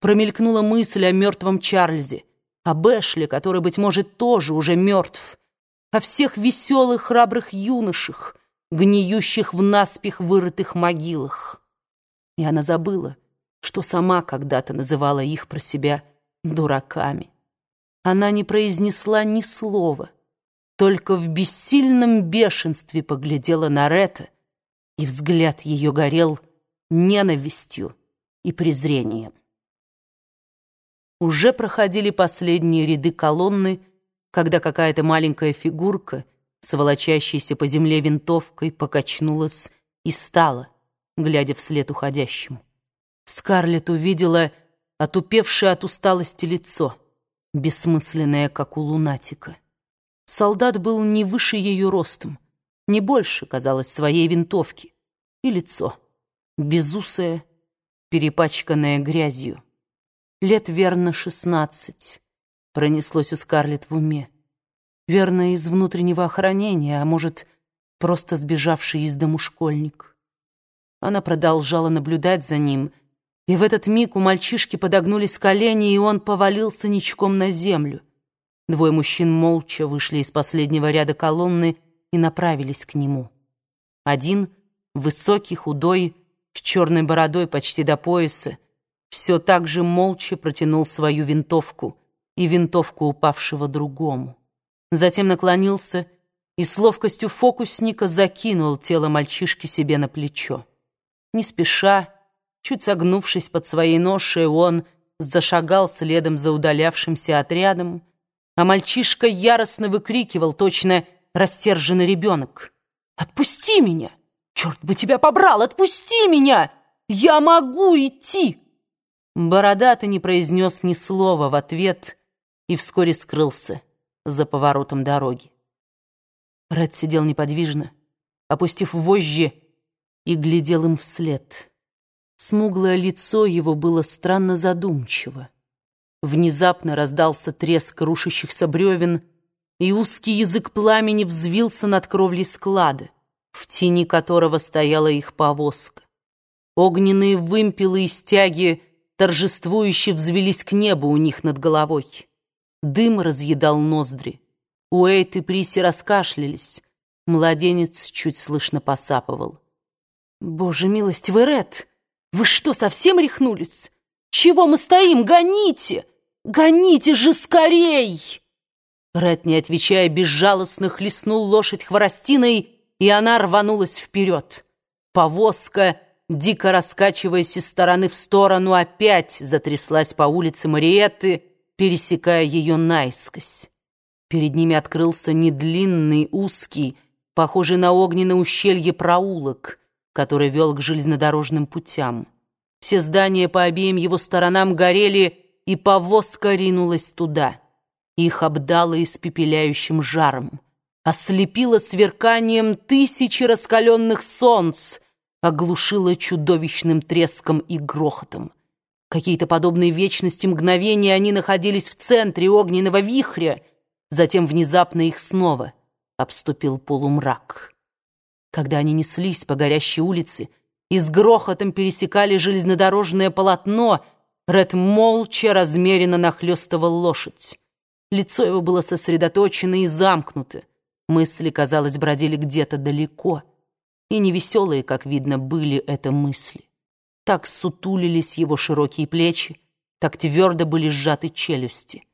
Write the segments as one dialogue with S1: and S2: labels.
S1: Промелькнула мысль о мертвом Чарльзе, о Бэшли, который, быть может, тоже уже мертв, о всех веселых храбрых юношах, гниющих в наспех вырытых могилах. И она забыла, что сама когда-то называла их про себя дураками. Она не произнесла ни слова, только в бессильном бешенстве поглядела на Ретта, и взгляд ее горел ненавистью и презрением. Уже проходили последние ряды колонны, когда какая-то маленькая фигурка, с волочащейся по земле винтовкой, покачнулась и стала, глядя вслед уходящему. Скарлетт увидела отупевшее от усталости лицо, бессмысленное, как у лунатика. Солдат был не выше ее ростом, не больше, казалось, своей винтовки, и лицо, безусое, перепачканное грязью. Лет верно шестнадцать. Пронеслось у Скарлетт в уме. Верно, из внутреннего охранения, а может, просто сбежавший из дому школьник. Она продолжала наблюдать за ним, и в этот миг у мальчишки подогнулись колени, и он повалился ничком на землю. Двое мужчин молча вышли из последнего ряда колонны и направились к нему. Один, высокий, худой, с черной бородой почти до пояса, все так же молча протянул свою винтовку и винтовку упавшего другому. Затем наклонился и с ловкостью фокусника закинул тело мальчишки себе на плечо. Не спеша, чуть согнувшись под своей ношей, он зашагал следом за удалявшимся отрядом, а мальчишка яростно выкрикивал, точно растерженный ребенок. «Отпусти меня! Черт бы тебя побрал! Отпусти меня! Я могу идти!» Бородатый не произнес ни слова в ответ и вскоре скрылся за поворотом дороги. Ред сидел неподвижно, опустив вожжи, и глядел им вслед. Смуглое лицо его было странно задумчиво. Внезапно раздался треск рушащихся бревен, и узкий язык пламени взвился над кровлей склада, в тени которого стояла их повозка. Огненные вымпелы и стяги торжествующе взвелись к небу у них над головой. Дым разъедал ноздри. Уэйт и Приси раскашлялись. Младенец чуть слышно посапывал. «Боже милостивый, Ред, вы что, совсем рехнулись? Чего мы стоим? Гоните! Гоните же скорей!» Ред, не отвечая, безжалостно хлестнул лошадь хворостиной, и она рванулась вперед. Повозка дико раскачиваясь из стороны в сторону, опять затряслась по улице Мариетты, пересекая ее наискось. Перед ними открылся недлинный, узкий, похожий на огненное ущелье проулок, который вел к железнодорожным путям. Все здания по обеим его сторонам горели, и повозка ринулась туда. Их обдало испепеляющим жаром, ослепило сверканием тысячи раскаленных солнц — оглушило чудовищным треском и грохотом. Какие-то подобные вечности мгновения они находились в центре огненного вихря, затем внезапно их снова обступил полумрак. Когда они неслись по горящей улице и с грохотом пересекали железнодорожное полотно, Ред молча размеренно нахлёстывал лошадь. Лицо его было сосредоточено и замкнуто. Мысли, казалось, бродили где-то далеко — и невеселые, как видно, были это мысли. Так сутулились его широкие плечи, так твердо были сжаты челюсти.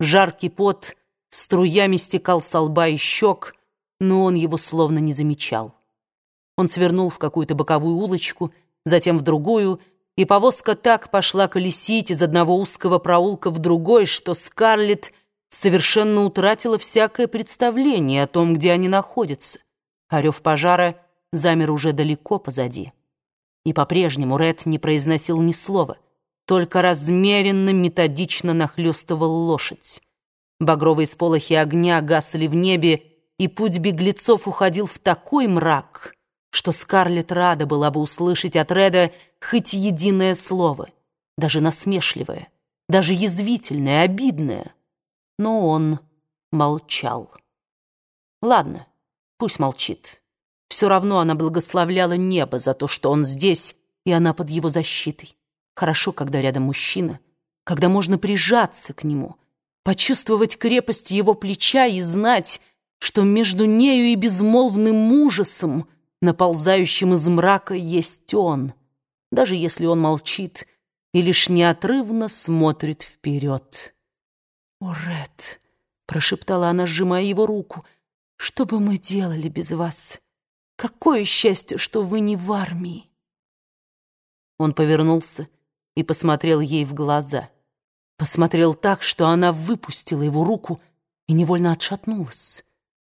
S1: Жаркий пот струями стекал со лба и щек, но он его словно не замечал. Он свернул в какую-то боковую улочку, затем в другую, и повозка так пошла колесить из одного узкого проулка в другой, что Скарлетт совершенно утратила всякое представление о том, где они находятся. Орев пожара — замер уже далеко позади. И по-прежнему Ред не произносил ни слова, только размеренно, методично нахлёстывал лошадь. Багровые сполохи огня гасли в небе, и путь беглецов уходил в такой мрак, что Скарлетт рада была бы услышать от Реда хоть единое слово, даже насмешливое, даже язвительное, обидное. Но он молчал. Ладно, пусть молчит. Все равно она благословляла небо за то, что он здесь, и она под его защитой. Хорошо, когда рядом мужчина, когда можно прижаться к нему, почувствовать крепость его плеча и знать, что между нею и безмолвным ужасом, наползающим из мрака, есть он, даже если он молчит и лишь неотрывно смотрит вперед. «О, Ред!» — прошептала она, сжимая его руку. «Что бы мы делали без вас? Какое счастье, что вы не в армии!» Он повернулся и посмотрел ей в глаза. Посмотрел так, что она выпустила его руку и невольно отшатнулась.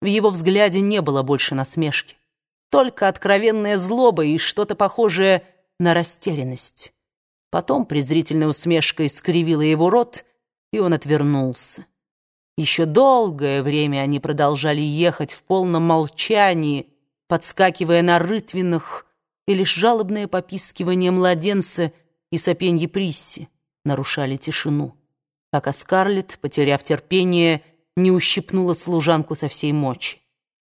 S1: В его взгляде не было больше насмешки, только откровенная злоба и что-то похожее на растерянность. Потом презрительная усмешка искривила его рот, и он отвернулся. Еще долгое время они продолжали ехать в полном молчании, подскакивая на рытвинах, и лишь жалобное попискивание младенца и сопенье Присси нарушали тишину, пока Скарлетт, потеряв терпение, не ущипнула служанку со всей мочи,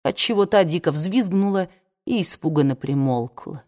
S1: отчего та дико взвизгнула и испуганно примолкла.